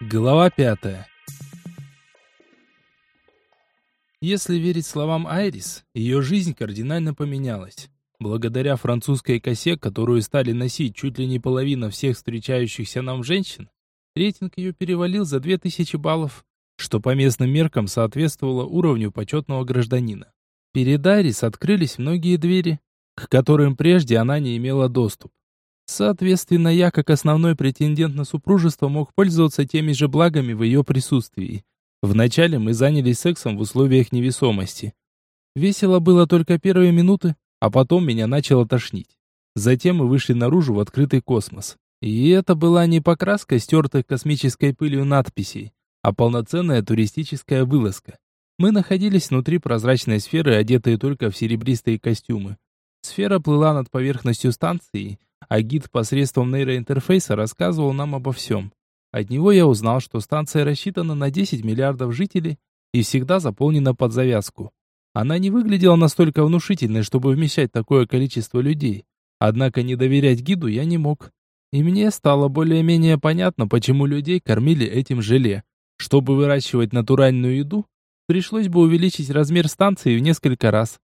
Глава пятая. Если верить словам Айрис, ее жизнь кардинально поменялась. Благодаря французской косе, которую стали носить чуть ли не половина всех встречающихся нам женщин, рейтинг ее перевалил за 2000 баллов, что по местным меркам соответствовало уровню почетного гражданина. Перед Айрис открылись многие двери, к которым прежде она не имела доступ. Соответственно, я, как основной претендент на супружество, мог пользоваться теми же благами в ее присутствии. Вначале мы занялись сексом в условиях невесомости. Весело было только первые минуты, а потом меня начало тошнить. Затем мы вышли наружу в открытый космос. И это была не покраска стертых космической пылью надписей, а полноценная туристическая вылазка. Мы находились внутри прозрачной сферы, одетые только в серебристые костюмы. Сфера плыла над поверхностью станции, а гид посредством нейроинтерфейса рассказывал нам обо всем. От него я узнал, что станция рассчитана на 10 миллиардов жителей и всегда заполнена под завязку. Она не выглядела настолько внушительной, чтобы вмещать такое количество людей. Однако не доверять гиду я не мог. И мне стало более-менее понятно, почему людей кормили этим желе. Чтобы выращивать натуральную еду, пришлось бы увеличить размер станции в несколько раз.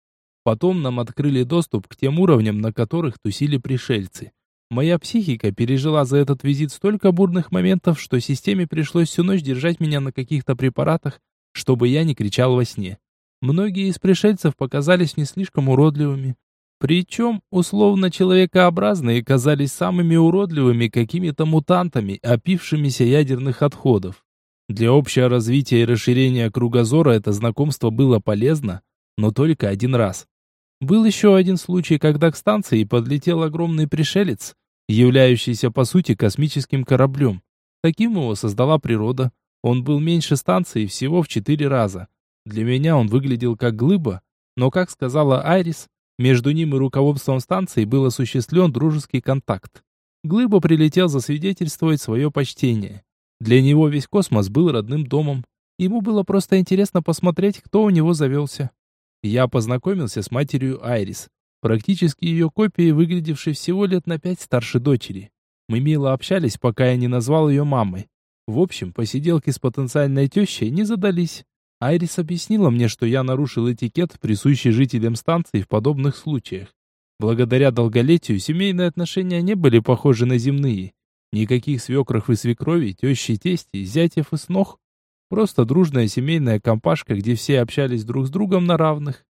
Потом нам открыли доступ к тем уровням, на которых тусили пришельцы. Моя психика пережила за этот визит столько бурных моментов, что системе пришлось всю ночь держать меня на каких-то препаратах, чтобы я не кричал во сне. Многие из пришельцев показались не слишком уродливыми. Причем, условно человекообразные казались самыми уродливыми какими-то мутантами, опившимися ядерных отходов. Для общего развития и расширения кругозора это знакомство было полезно, но только один раз. Был еще один случай, когда к станции подлетел огромный пришелец, являющийся по сути космическим кораблем. Таким его создала природа. Он был меньше станции всего в четыре раза. Для меня он выглядел как глыба, но, как сказала Айрис, между ним и руководством станции был осуществлен дружеский контакт. Глыба прилетел засвидетельствовать свое почтение. Для него весь космос был родным домом. Ему было просто интересно посмотреть, кто у него завелся. Я познакомился с матерью Айрис, практически ее копией, выглядевшей всего лет на пять старше дочери. Мы мило общались, пока я не назвал ее мамой. В общем, посиделки с потенциальной тещей не задались. Айрис объяснила мне, что я нарушил этикет, присущий жителям станции в подобных случаях. Благодаря долголетию семейные отношения не были похожи на земные. Никаких свекров и свекрови, тещи, тести, зятев и снох. Просто дружная семейная компашка, где все общались друг с другом на равных.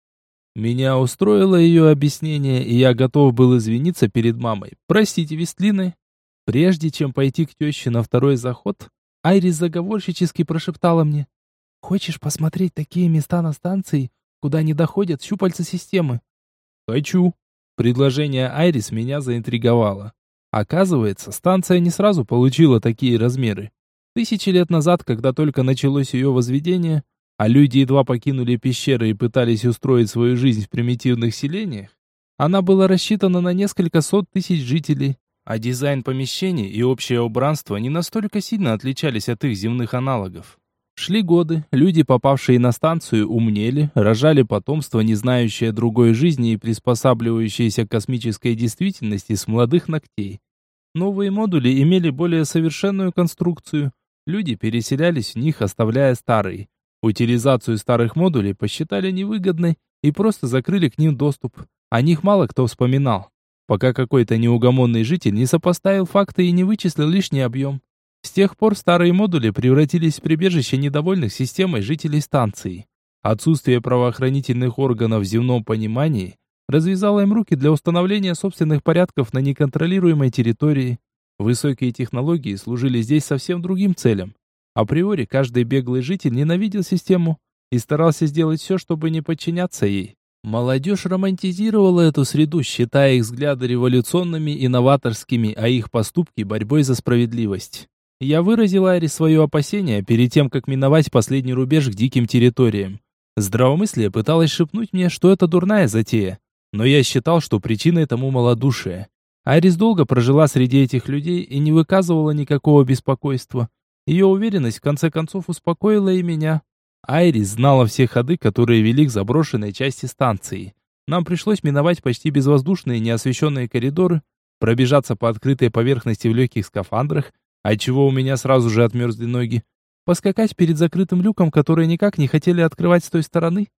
Меня устроило ее объяснение, и я готов был извиниться перед мамой. Простите, Вестлины. Прежде чем пойти к теще на второй заход, Айрис заговорщически прошептала мне. «Хочешь посмотреть такие места на станции, куда не доходят щупальца системы?» «Хочу». Предложение Айрис меня заинтриговало. Оказывается, станция не сразу получила такие размеры. Тысячи лет назад, когда только началось ее возведение, а люди едва покинули пещеры и пытались устроить свою жизнь в примитивных селениях, она была рассчитана на несколько сот тысяч жителей, а дизайн помещений и общее убранство не настолько сильно отличались от их земных аналогов. Шли годы, люди, попавшие на станцию, умнели, рожали потомство, не знающее другой жизни и приспосабливающееся к космической действительности с молодых ногтей. Новые модули имели более совершенную конструкцию, Люди переселялись в них, оставляя старые. Утилизацию старых модулей посчитали невыгодной и просто закрыли к ним доступ. О них мало кто вспоминал, пока какой-то неугомонный житель не сопоставил факты и не вычислил лишний объем. С тех пор старые модули превратились в прибежище недовольных системой жителей станции. Отсутствие правоохранительных органов в земном понимании развязало им руки для установления собственных порядков на неконтролируемой территории. Высокие технологии служили здесь совсем другим целям. Априори каждый беглый житель ненавидел систему и старался сделать все, чтобы не подчиняться ей. Молодежь романтизировала эту среду, считая их взгляды революционными и новаторскими, а их поступки борьбой за справедливость. Я выразил Айре свое опасение перед тем, как миновать последний рубеж к диким территориям. Здравомыслие пыталось шепнуть мне, что это дурная затея, но я считал, что причиной тому малодушие. Айрис долго прожила среди этих людей и не выказывала никакого беспокойства. Ее уверенность в конце концов успокоила и меня. Айрис знала все ходы, которые вели к заброшенной части станции. Нам пришлось миновать почти безвоздушные неосвещенные коридоры, пробежаться по открытой поверхности в легких скафандрах, отчего у меня сразу же отмерзли ноги. Поскакать перед закрытым люком, который никак не хотели открывать с той стороны?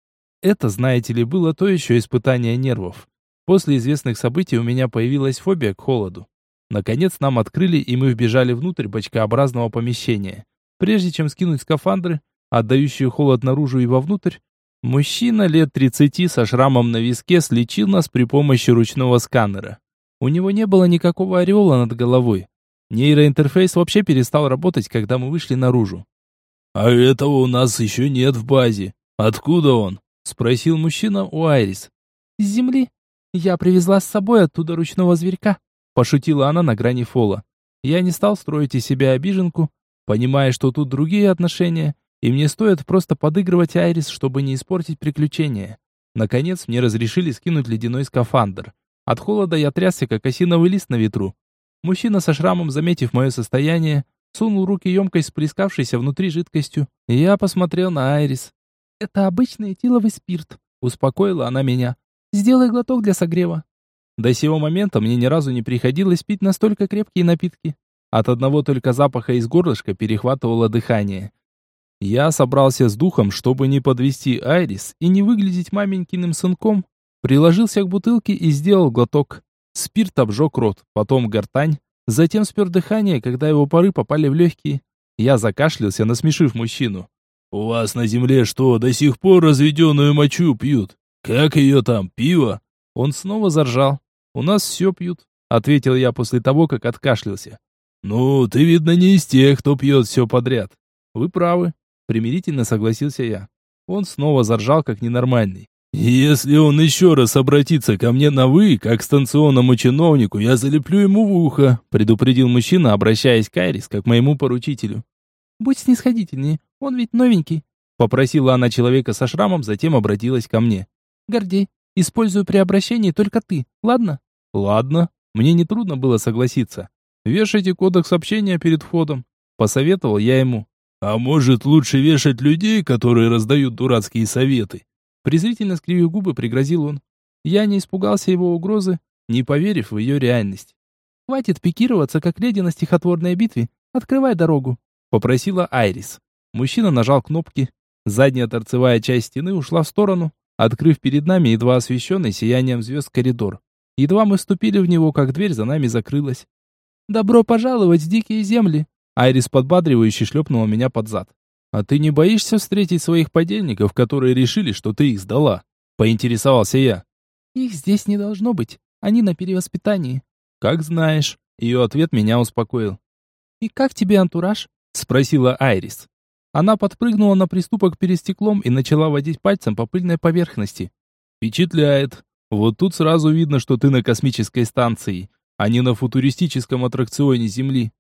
Это, знаете ли, было то еще испытание нервов. После известных событий у меня появилась фобия к холоду. Наконец нам открыли, и мы вбежали внутрь бочкообразного помещения. Прежде чем скинуть скафандры, отдающие холод наружу и вовнутрь, мужчина лет 30 со шрамом на виске слечил нас при помощи ручного сканера. У него не было никакого ореола над головой. Нейроинтерфейс вообще перестал работать, когда мы вышли наружу. «А этого у нас еще нет в базе. Откуда он?» — спросил мужчина у Айрис. «С земли. Я привезла с собой оттуда ручного зверька», — пошутила она на грани фола. Я не стал строить из себя обиженку, понимая, что тут другие отношения, и мне стоит просто подыгрывать Айрис, чтобы не испортить приключения. Наконец, мне разрешили скинуть ледяной скафандр. От холода я трясся, как осиновый лист на ветру. Мужчина со шрамом, заметив мое состояние, сунул руки емкость с плескавшейся внутри жидкостью. Я посмотрел на Айрис. «Это обычный этиловый спирт», — успокоила она меня. «Сделай глоток для согрева». До сего момента мне ни разу не приходилось пить настолько крепкие напитки. От одного только запаха из горлышка перехватывало дыхание. Я собрался с духом, чтобы не подвести Айрис и не выглядеть маменькиным сынком. Приложился к бутылке и сделал глоток. Спирт обжег рот, потом гортань, затем спер дыхание, когда его пары попали в легкие. Я закашлялся, насмешив мужчину. «У вас на земле что, до сих пор разведенную мочу пьют? Как ее там, пиво?» Он снова заржал. «У нас все пьют», — ответил я после того, как откашлялся. «Ну, ты, видно, не из тех, кто пьет все подряд». «Вы правы», — примирительно согласился я. Он снова заржал, как ненормальный. «Если он еще раз обратится ко мне на «вы», как к станционному чиновнику, я залеплю ему в ухо», предупредил мужчина, обращаясь к Айрис, как к моему поручителю. «Будь снисходительнее, он ведь новенький», попросила она человека со шрамом, затем обратилась ко мне. «Гордей, использую при обращении только ты, ладно?» «Ладно». Мне нетрудно было согласиться. «Вешайте кодекс общения перед входом», посоветовал я ему. «А может, лучше вешать людей, которые раздают дурацкие советы?» Презрительно скривив губы, пригрозил он. Я не испугался его угрозы, не поверив в ее реальность. «Хватит пикироваться, как леди на стихотворной битве. Открывай дорогу», — попросила Айрис. Мужчина нажал кнопки. Задняя торцевая часть стены ушла в сторону, открыв перед нами едва освещенный сиянием звезд коридор. Едва мы вступили в него, как дверь за нами закрылась. «Добро пожаловать в дикие земли!» Айрис подбадривающе шлепнула меня под зад. «А ты не боишься встретить своих подельников, которые решили, что ты их сдала?» Поинтересовался я. «Их здесь не должно быть. Они на перевоспитании». «Как знаешь». Ее ответ меня успокоил. «И как тебе антураж?» Спросила Айрис. Она подпрыгнула на приступок перед стеклом и начала водить пальцем по пыльной поверхности. «Впечатляет. Вот тут сразу видно, что ты на космической станции, а не на футуристическом аттракционе Земли».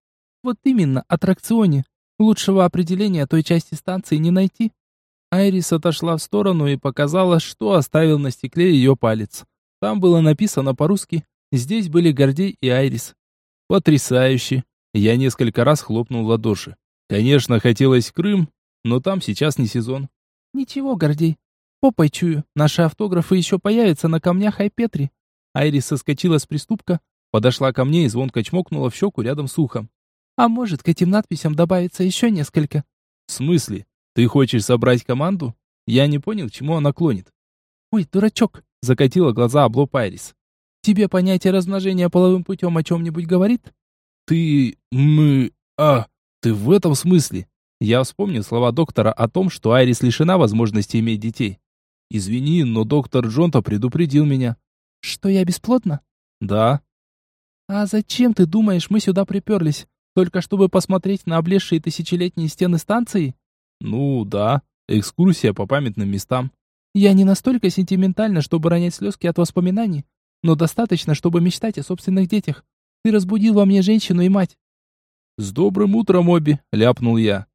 «Вот именно, аттракционе. Лучшего определения той части станции не найти. Айрис отошла в сторону и показала, что оставил на стекле ее палец. Там было написано по-русски. Здесь были Гордей и Айрис. Потрясающе. Я несколько раз хлопнул в ладоши. Конечно, хотелось в Крым, но там сейчас не сезон. Ничего, Гордей. Попой чую, наши автографы еще появятся на камнях Айпетри. Айрис соскочила с приступка, подошла ко мне и звонко чмокнула в щеку рядом с ухом. А может, к этим надписям добавится еще несколько. В смысле? Ты хочешь собрать команду? Я не понял, к чему она клонит. Ой, дурачок, закатила глаза облоп Айрис. Тебе понятие размножения половым путем о чем-нибудь говорит? Ты... мы... а... ты в этом смысле? Я вспомнил слова доктора о том, что Айрис лишена возможности иметь детей. Извини, но доктор Джонта предупредил меня. Что я бесплодна? Да. А зачем ты думаешь, мы сюда приперлись? Только чтобы посмотреть на облезшие тысячелетние стены станции? Ну, да. Экскурсия по памятным местам. Я не настолько сентиментальна, чтобы ронять слезки от воспоминаний, но достаточно, чтобы мечтать о собственных детях. Ты разбудил во мне женщину и мать. С добрым утром, Оби, ляпнул я.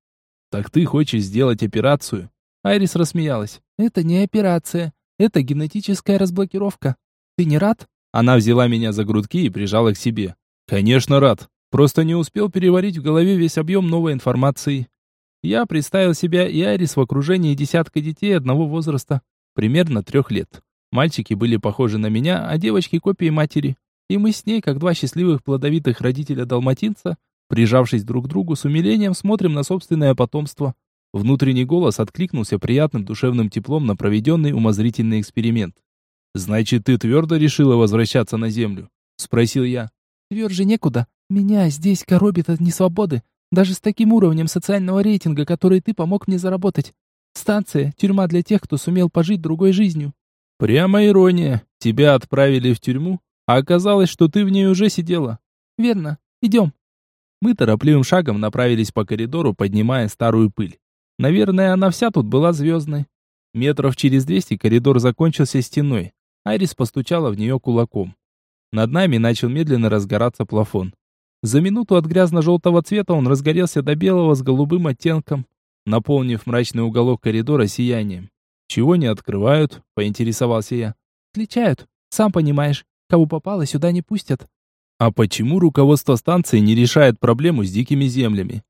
Так ты хочешь сделать операцию? Айрис рассмеялась. Это не операция, это генетическая разблокировка. Ты не рад? Она взяла меня за грудки и прижала к себе. Конечно, рад. Просто не успел переварить в голове весь объем новой информации. Я представил себя и Арис в окружении десятка детей одного возраста, примерно трех лет. Мальчики были похожи на меня, а девочки копии матери. И мы с ней, как два счастливых плодовитых родителя-далматинца, Прижавшись друг к другу, с умилением смотрим на собственное потомство. Внутренний голос откликнулся приятным душевным теплом на проведенный умозрительный эксперимент. «Значит, ты твердо решила возвращаться на Землю?» — спросил я. «Тверже некуда. Меня здесь коробит от несвободы, даже с таким уровнем социального рейтинга, который ты помог мне заработать. Станция — тюрьма для тех, кто сумел пожить другой жизнью». «Прямо ирония. Тебя отправили в тюрьму, а оказалось, что ты в ней уже сидела». «Верно. Идем». Мы торопливым шагом направились по коридору, поднимая старую пыль. Наверное, она вся тут была звездной. Метров через двести коридор закончился стеной. Айрис постучала в нее кулаком. Над нами начал медленно разгораться плафон. За минуту от грязно-желтого цвета он разгорелся до белого с голубым оттенком, наполнив мрачный уголок коридора сиянием. «Чего не открывают?» — поинтересовался я. «Отличают. Сам понимаешь, кого попало, сюда не пустят». «А почему руководство станции не решает проблему с дикими землями?»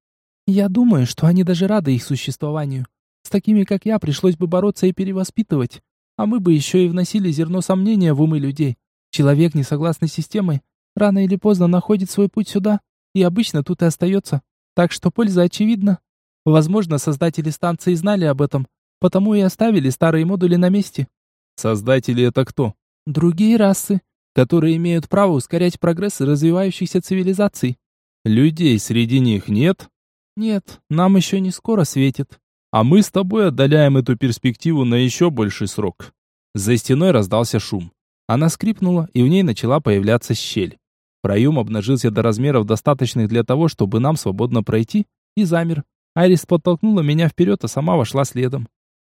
«Я думаю, что они даже рады их существованию. С такими, как я, пришлось бы бороться и перевоспитывать. А мы бы еще и вносили зерно сомнения в умы людей. Человек, не согласный с системой, рано или поздно находит свой путь сюда, и обычно тут и остается. Так что польза очевидна. Возможно, создатели станции знали об этом, потому и оставили старые модули на месте. Создатели это кто? Другие расы, которые имеют право ускорять прогресс развивающихся цивилизаций. Людей среди них нет? Нет, нам еще не скоро светит. А мы с тобой отдаляем эту перспективу на еще больший срок. За стеной раздался шум. Она скрипнула, и в ней начала появляться щель. Проем обнажился до размеров, достаточных для того, чтобы нам свободно пройти, и замер. Айрис подтолкнула меня вперед, а сама вошла следом.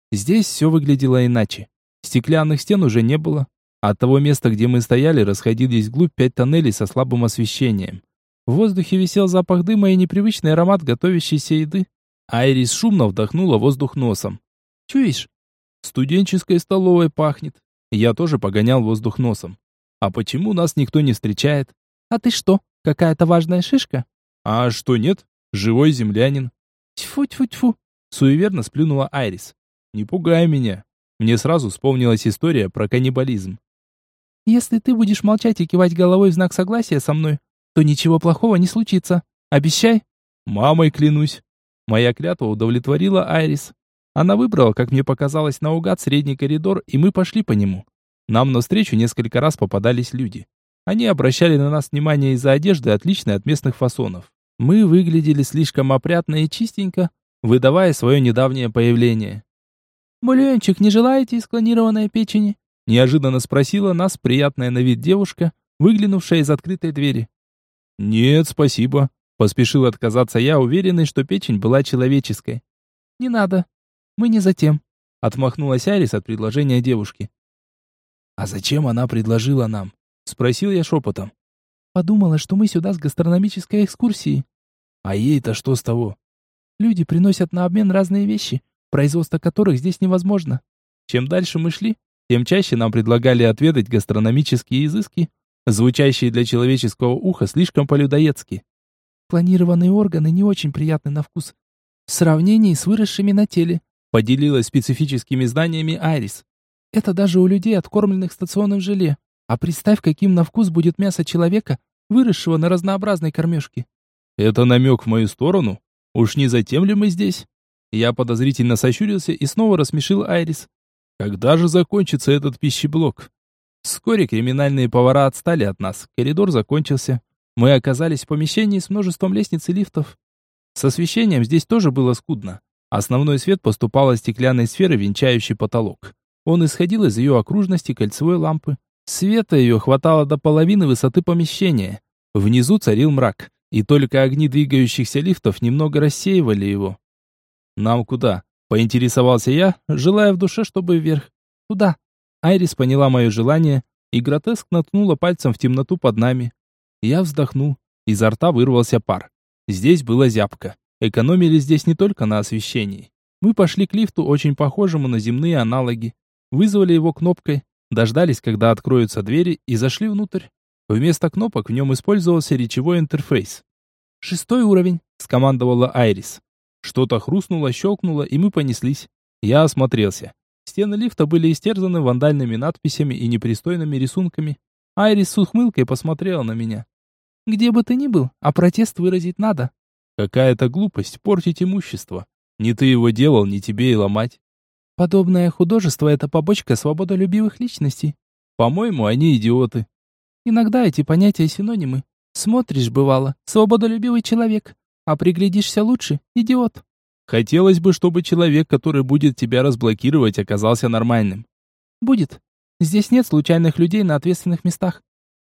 Здесь все выглядело иначе. Стеклянных стен уже не было. От того места, где мы стояли, расходились вглубь пять тоннелей со слабым освещением. В воздухе висел запах дыма и непривычный аромат готовящейся еды. Айрис шумно вдохнула воздух носом. «Чуешь? Студенческой столовой пахнет». Я тоже погонял воздух носом. «А почему нас никто не встречает?» «А ты что, какая-то важная шишка?» «А что нет? Живой землянин». «Тьфу-тьфу-тьфу!» Суеверно сплюнула Айрис. «Не пугай меня». Мне сразу вспомнилась история про каннибализм. «Если ты будешь молчать и кивать головой в знак согласия со мной, то ничего плохого не случится. Обещай?» «Мамой клянусь». Моя клятва удовлетворила Айрис. Она выбрала, как мне показалось, наугад средний коридор, и мы пошли по нему. Нам навстречу несколько раз попадались люди. Они обращали на нас внимание из-за одежды, отличной от местных фасонов. Мы выглядели слишком опрятно и чистенько, выдавая свое недавнее появление. «Бульончик, не желаете из клонированной печени?» Неожиданно спросила нас приятная на вид девушка, выглянувшая из открытой двери. «Нет, спасибо», Поспешил отказаться я, уверенный, что печень была человеческой. «Не надо. Мы не затем», — отмахнулась Арис от предложения девушки. «А зачем она предложила нам?» — спросил я шепотом. «Подумала, что мы сюда с гастрономической экскурсией». «А ей-то что с того?» «Люди приносят на обмен разные вещи, производство которых здесь невозможно. Чем дальше мы шли, тем чаще нам предлагали отведать гастрономические изыски, звучащие для человеческого уха слишком по-людоедски. Клонированные органы не очень приятны на вкус. В сравнении с выросшими на теле, поделилась специфическими знаниями Айрис. Это даже у людей, откормленных стационным желе. А представь, каким на вкус будет мясо человека, выросшего на разнообразной кормежке. Это намек в мою сторону? Уж не затем ли мы здесь? Я подозрительно сощурился и снова рассмешил Айрис. Когда же закончится этот пищеблок? Вскоре криминальные повара отстали от нас. Коридор закончился. Мы оказались в помещении с множеством лестниц и лифтов. С освещением здесь тоже было скудно. Основной свет поступал от стеклянной сферы, венчающей потолок. Он исходил из ее окружности кольцевой лампы. Света ее хватало до половины высоты помещения. Внизу царил мрак, и только огни двигающихся лифтов немного рассеивали его. «Нам куда?» — поинтересовался я, желая в душе, чтобы вверх. «Туда». Айрис поняла мое желание, и гротеск наткнула пальцем в темноту под нами. Я вздохнул. Изо рта вырвался пар. Здесь было зябко. Экономили здесь не только на освещении. Мы пошли к лифту, очень похожему на земные аналоги. Вызвали его кнопкой, дождались, когда откроются двери, и зашли внутрь. Вместо кнопок в нем использовался речевой интерфейс. «Шестой уровень», — скомандовала Айрис. Что-то хрустнуло, щелкнуло, и мы понеслись. Я осмотрелся. Стены лифта были истерзаны вандальными надписями и непристойными рисунками. Айрис с ухмылкой посмотрела на меня. Где бы ты ни был, а протест выразить надо. Какая-то глупость портить имущество. Не ты его делал, не тебе и ломать. Подобное художество – это побочка свободолюбивых личностей. По-моему, они идиоты. Иногда эти понятия синонимы. Смотришь, бывало, свободолюбивый человек, а приглядишься лучше – идиот. Хотелось бы, чтобы человек, который будет тебя разблокировать, оказался нормальным. Будет. Здесь нет случайных людей на ответственных местах.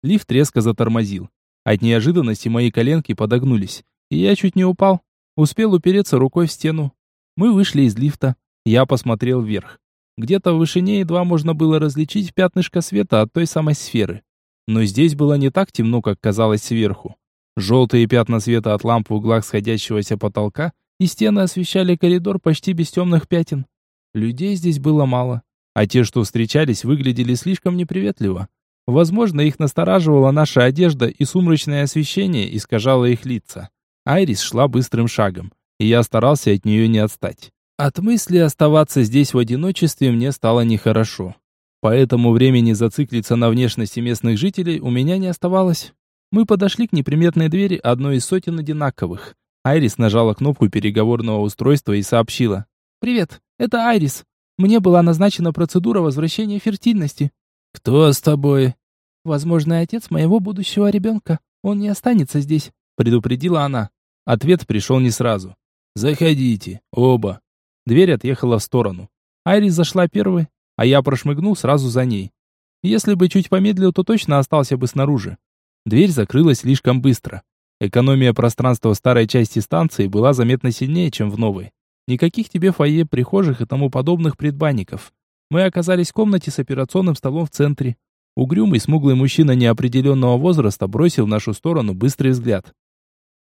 Лифт резко затормозил. От неожиданности мои коленки подогнулись, и я чуть не упал. Успел упереться рукой в стену. Мы вышли из лифта. Я посмотрел вверх. Где-то в вышине едва можно было различить пятнышко света от той самой сферы. Но здесь было не так темно, как казалось сверху. Желтые пятна света от ламп в углах сходящегося потолка и стены освещали коридор почти без темных пятен. Людей здесь было мало, а те, что встречались, выглядели слишком неприветливо. Возможно, их настораживала наша одежда, и сумрачное освещение искажало их лица. Айрис шла быстрым шагом, и я старался от нее не отстать. От мысли оставаться здесь в одиночестве мне стало нехорошо. Поэтому времени зациклиться на внешности местных жителей у меня не оставалось. Мы подошли к неприметной двери одной из сотен одинаковых. Айрис нажала кнопку переговорного устройства и сообщила. «Привет, это Айрис. Мне была назначена процедура возвращения фертильности». «Кто с тобой?» «Возможный отец моего будущего ребенка. Он не останется здесь», — предупредила она. Ответ пришел не сразу. «Заходите, оба». Дверь отъехала в сторону. Айрис зашла первой, а я прошмыгнул сразу за ней. Если бы чуть помедлил, то точно остался бы снаружи. Дверь закрылась слишком быстро. Экономия пространства в старой части станции была заметно сильнее, чем в новой. Никаких тебе фойе, прихожих и тому подобных предбанников. Мы оказались в комнате с операционным столом в центре. Угрюмый, смуглый мужчина неопределенного возраста бросил в нашу сторону быстрый взгляд.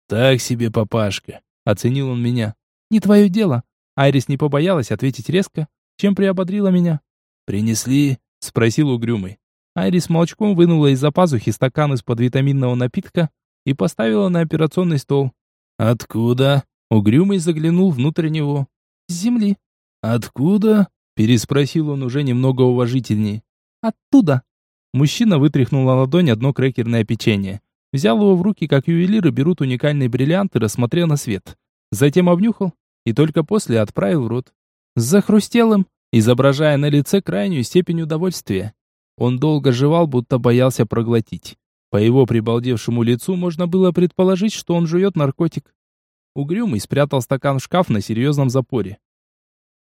«Так себе папашка», — оценил он меня. «Не твое дело», Айрис не побоялась ответить резко, чем приободрила меня. «Принесли?» — спросил угрюмый. Айрис молчком вынула из-за пазухи стакан из-под витаминного напитка и поставила на операционный стол. «Откуда?» — угрюмый заглянул внутрь него. «С земли». «Откуда?» — переспросил он уже немного уважительнее. «Оттуда». Мужчина вытряхнул на ладонь одно крекерное печенье. Взял его в руки, как ювелиры берут уникальный бриллиант и рассмотрел на свет. Затем обнюхал и только после отправил в рот. Захрустел им, изображая на лице крайнюю степень удовольствия. Он долго жевал, будто боялся проглотить. По его прибалдевшему лицу можно было предположить, что он жует наркотик. Угрюмый спрятал стакан в шкаф на серьезном запоре.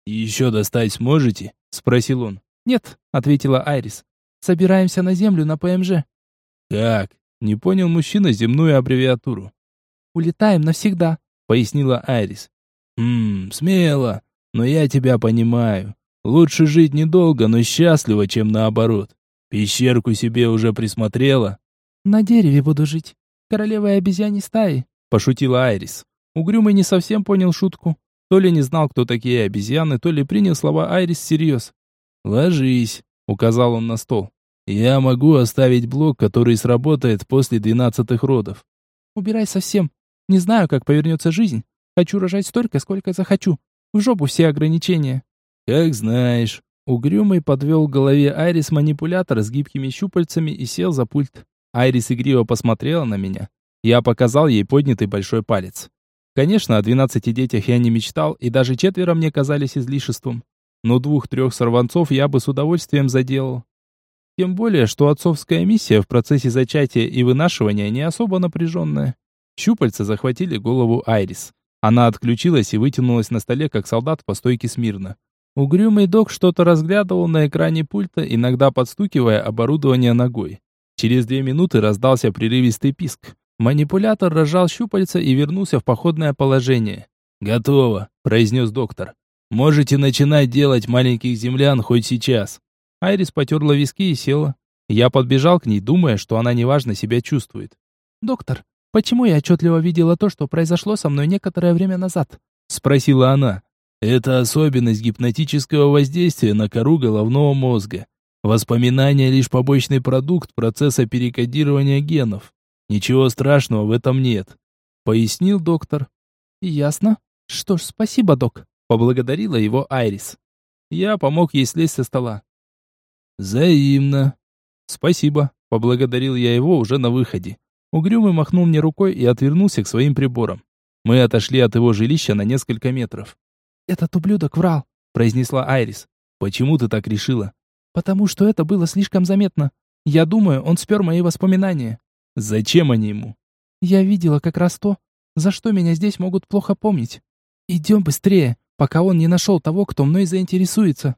еще достать сможете?» — спросил он. «Нет», — ответила Айрис. «Собираемся на землю на ПМЖ». «Как?» — не понял мужчина земную аббревиатуру. «Улетаем навсегда», — пояснила Айрис. «Ммм, смело, но я тебя понимаю. Лучше жить недолго, но счастливо, чем наоборот. Пещерку себе уже присмотрела?» «На дереве буду жить. Королевой обезьяне стаи», — пошутила Айрис. Угрюмый не совсем понял шутку. То ли не знал, кто такие обезьяны, то ли принял слова Айрис всерьез. «Ложись», — указал он на стол. «Я могу оставить блок, который сработает после двенадцатых родов». «Убирай совсем. Не знаю, как повернется жизнь, Хочу рожать столько, сколько захочу. В жопу все ограничения. Как знаешь. Угрюмый подвел к голове Айрис манипулятор с гибкими щупальцами и сел за пульт. Айрис игриво посмотрела на меня. Я показал ей поднятый большой палец. Конечно, о двенадцати детях я не мечтал, и даже четверо мне казались излишеством. Но двух-трех сорванцов я бы с удовольствием заделал. Тем более, что отцовская миссия в процессе зачатия и вынашивания не особо напряженная. Щупальца захватили голову Айрис. Она отключилась и вытянулась на столе, как солдат по стойке смирно. Угрюмый док что-то разглядывал на экране пульта, иногда подстукивая оборудование ногой. Через две минуты раздался прерывистый писк. Манипулятор разжал щупальца и вернулся в походное положение. «Готово», — произнес доктор. «Можете начинать делать маленьких землян хоть сейчас». Айрис потерла виски и села. Я подбежал к ней, думая, что она неважно себя чувствует. «Доктор, Почему я отчетливо видела то, что произошло со мной некоторое время назад? Спросила она. Это особенность гипнотического воздействия на кору головного мозга. Воспоминания лишь побочный продукт процесса перекодирования генов. Ничего страшного в этом нет, пояснил доктор. Ясно. Что ж, спасибо, док, поблагодарила его Айрис. Я помог ей слезть со стола. Взаимно. Спасибо, поблагодарил я его уже на выходе. Угрюмый махнул мне рукой и отвернулся к своим приборам. Мы отошли от его жилища на несколько метров. «Этот ублюдок врал», — произнесла Айрис. «Почему ты так решила?» «Потому что это было слишком заметно. Я думаю, он спер мои воспоминания». «Зачем они ему?» «Я видела как раз то, за что меня здесь могут плохо помнить. Идем быстрее, пока он не нашел того, кто мной заинтересуется».